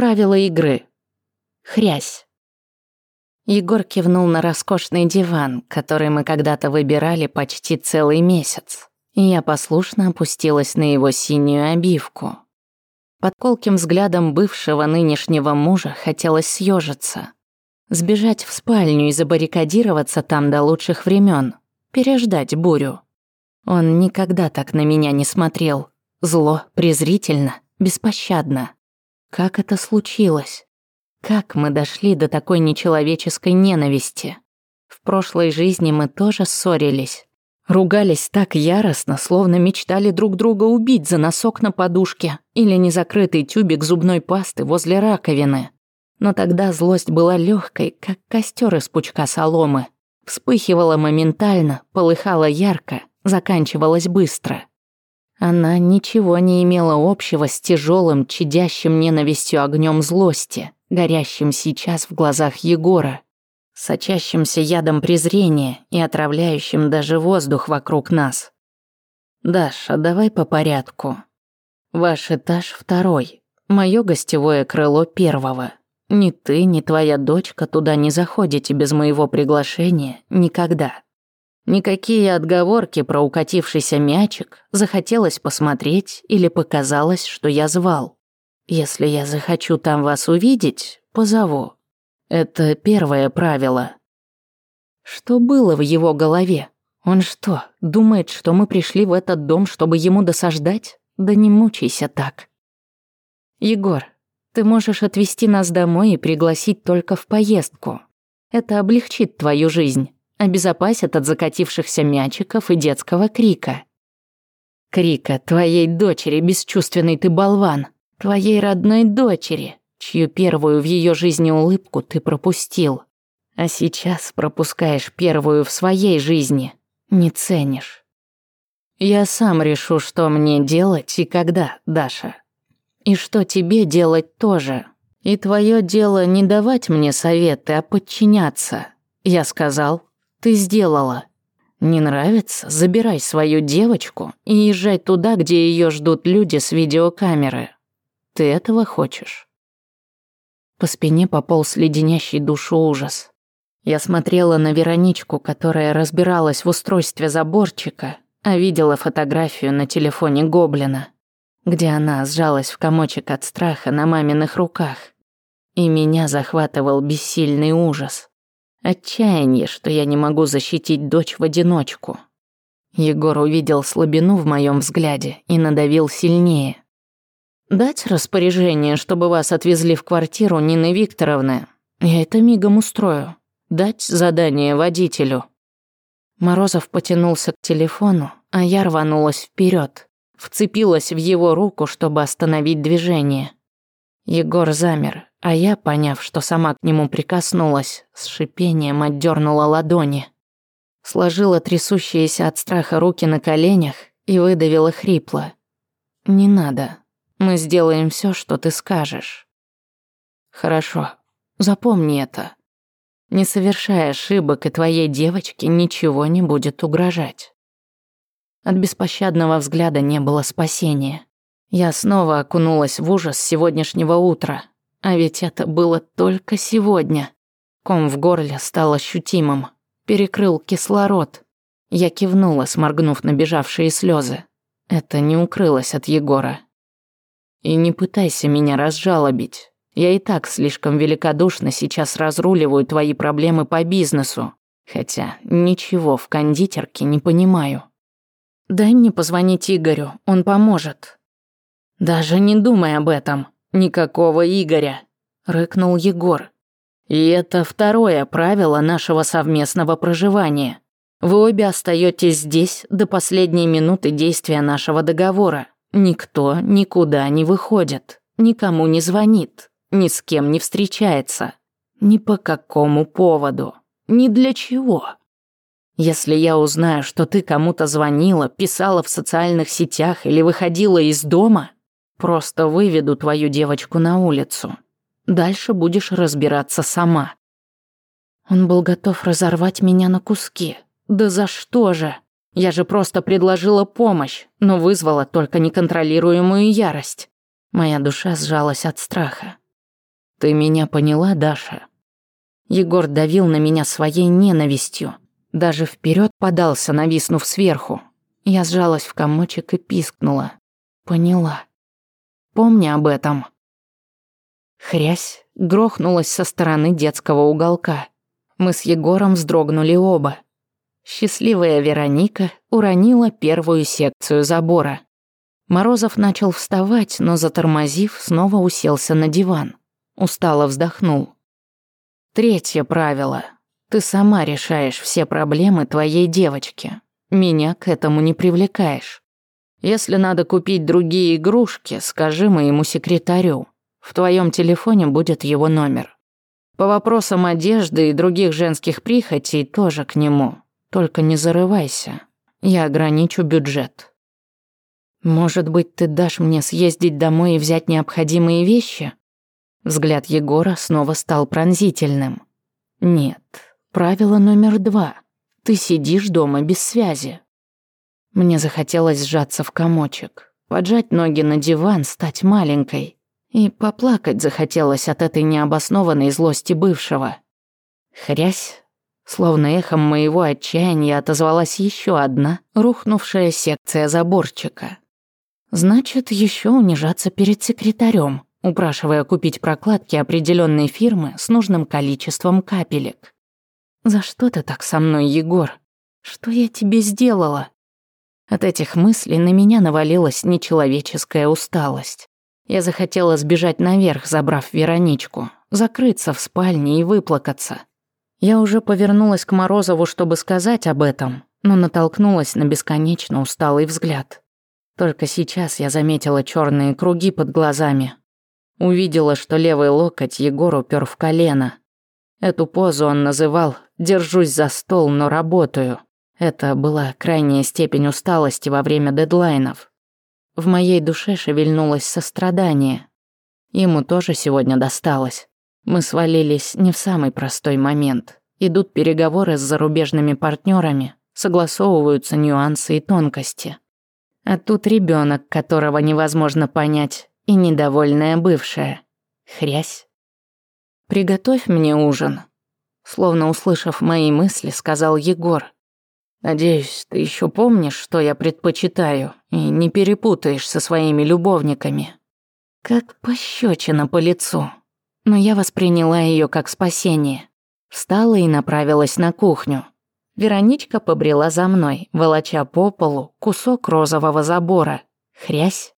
Правила игры. Хрясь. Егор кивнул на роскошный диван, который мы когда-то выбирали почти целый месяц, и я послушно опустилась на его синюю обивку. Под колким взглядом бывшего нынешнего мужа хотелось съежиться, сбежать в спальню и забаррикадироваться там до лучших времен, переждать бурю. Он никогда так на меня не смотрел. Зло, презрительно, беспощадно. Как это случилось? Как мы дошли до такой нечеловеческой ненависти? В прошлой жизни мы тоже ссорились. Ругались так яростно, словно мечтали друг друга убить за носок на подушке или незакрытый тюбик зубной пасты возле раковины. Но тогда злость была легкой, как костер из пучка соломы. Вспыхивала моментально, полыхала ярко, заканчивалась быстро. Она ничего не имела общего с тяжелым, чадящим ненавистью огнем злости, горящим сейчас в глазах Егора, сочащимся ядом презрения и отравляющим даже воздух вокруг нас. «Даша, давай по порядку. Ваш этаж второй, мое гостевое крыло первого. Ни ты, ни твоя дочка туда не заходите без моего приглашения никогда». Никакие отговорки про укатившийся мячик захотелось посмотреть или показалось, что я звал. Если я захочу там вас увидеть, позову. Это первое правило. Что было в его голове? Он что, думает, что мы пришли в этот дом, чтобы ему досаждать? Да не мучайся так. Егор, ты можешь отвезти нас домой и пригласить только в поездку. Это облегчит твою жизнь обезопасят от закатившихся мячиков и детского крика. Крика твоей дочери, бесчувственный ты болван, твоей родной дочери, чью первую в ее жизни улыбку ты пропустил. А сейчас пропускаешь первую в своей жизни, не ценишь. Я сам решу, что мне делать и когда, Даша. И что тебе делать тоже. И твое дело не давать мне советы, а подчиняться. Я сказал, ты сделала? Не нравится? Забирай свою девочку и езжай туда, где ее ждут люди с видеокамеры. Ты этого хочешь?» По спине пополз леденящий душу ужас. Я смотрела на Вероничку, которая разбиралась в устройстве заборчика, а видела фотографию на телефоне гоблина, где она сжалась в комочек от страха на маминых руках. И меня захватывал бессильный ужас отчаяние, что я не могу защитить дочь в одиночку. Егор увидел слабину в моем взгляде и надавил сильнее. «Дать распоряжение, чтобы вас отвезли в квартиру Нины Викторовны? Я это мигом устрою. Дать задание водителю». Морозов потянулся к телефону, а я рванулась вперед, вцепилась в его руку, чтобы остановить движение. Егор замер, а я, поняв, что сама к нему прикоснулась, с шипением отдернула ладони. Сложила трясущиеся от страха руки на коленях и выдавила хрипло. «Не надо. Мы сделаем все, что ты скажешь». «Хорошо. Запомни это. Не совершая ошибок, и твоей девочке ничего не будет угрожать». От беспощадного взгляда не было спасения. Я снова окунулась в ужас сегодняшнего утра, а ведь это было только сегодня. Ком в горле стал ощутимым. Перекрыл кислород. Я кивнула, сморгнув набежавшие слезы. Это не укрылось от Егора. И не пытайся меня разжалобить. Я и так слишком великодушно сейчас разруливаю твои проблемы по бизнесу. Хотя ничего в кондитерке не понимаю. Дай мне позвонить Игорю, он поможет. Даже не думай об этом, «Никакого Игоря», — рыкнул Егор. «И это второе правило нашего совместного проживания. Вы обе остаетесь здесь до последней минуты действия нашего договора. Никто никуда не выходит, никому не звонит, ни с кем не встречается. Ни по какому поводу, ни для чего. Если я узнаю, что ты кому-то звонила, писала в социальных сетях или выходила из дома, Просто выведу твою девочку на улицу. Дальше будешь разбираться сама». Он был готов разорвать меня на куски. «Да за что же? Я же просто предложила помощь, но вызвала только неконтролируемую ярость». Моя душа сжалась от страха. «Ты меня поняла, Даша?» Егор давил на меня своей ненавистью. Даже вперед подался, нависнув сверху. Я сжалась в комочек и пискнула. «Поняла». Помни об этом». Хрясь грохнулась со стороны детского уголка. Мы с Егором вздрогнули оба. Счастливая Вероника уронила первую секцию забора. Морозов начал вставать, но, затормозив, снова уселся на диван. Устало вздохнул. «Третье правило. Ты сама решаешь все проблемы твоей девочки. Меня к этому не привлекаешь». Если надо купить другие игрушки, скажи моему секретарю. В твоем телефоне будет его номер. По вопросам одежды и других женских прихотей тоже к нему. Только не зарывайся. Я ограничу бюджет. Может быть, ты дашь мне съездить домой и взять необходимые вещи? Взгляд Егора снова стал пронзительным. Нет, правило номер два. Ты сидишь дома без связи. Мне захотелось сжаться в комочек, поджать ноги на диван, стать маленькой. И поплакать захотелось от этой необоснованной злости бывшего. Хрясь, словно эхом моего отчаяния отозвалась еще одна рухнувшая секция заборчика. Значит, еще унижаться перед секретарем, упрашивая купить прокладки определенной фирмы с нужным количеством капелек. «За что ты так со мной, Егор? Что я тебе сделала?» От этих мыслей на меня навалилась нечеловеческая усталость. Я захотела сбежать наверх, забрав Вероничку, закрыться в спальне и выплакаться. Я уже повернулась к Морозову, чтобы сказать об этом, но натолкнулась на бесконечно усталый взгляд. Только сейчас я заметила черные круги под глазами. Увидела, что левый локоть Егор упер в колено. Эту позу он называл «держусь за стол, но работаю». Это была крайняя степень усталости во время дедлайнов. В моей душе шевельнулось сострадание. Ему тоже сегодня досталось. Мы свалились не в самый простой момент. Идут переговоры с зарубежными партнерами, согласовываются нюансы и тонкости. А тут ребенок, которого невозможно понять, и недовольная бывшая. Хрясь. «Приготовь мне ужин», — словно услышав мои мысли, сказал Егор. Надеюсь, ты еще помнишь, что я предпочитаю, и не перепутаешь со своими любовниками. Как пощечина по лицу. Но я восприняла ее как спасение. Встала и направилась на кухню. Вероничка побрела за мной, волоча по полу кусок розового забора. Хрясь.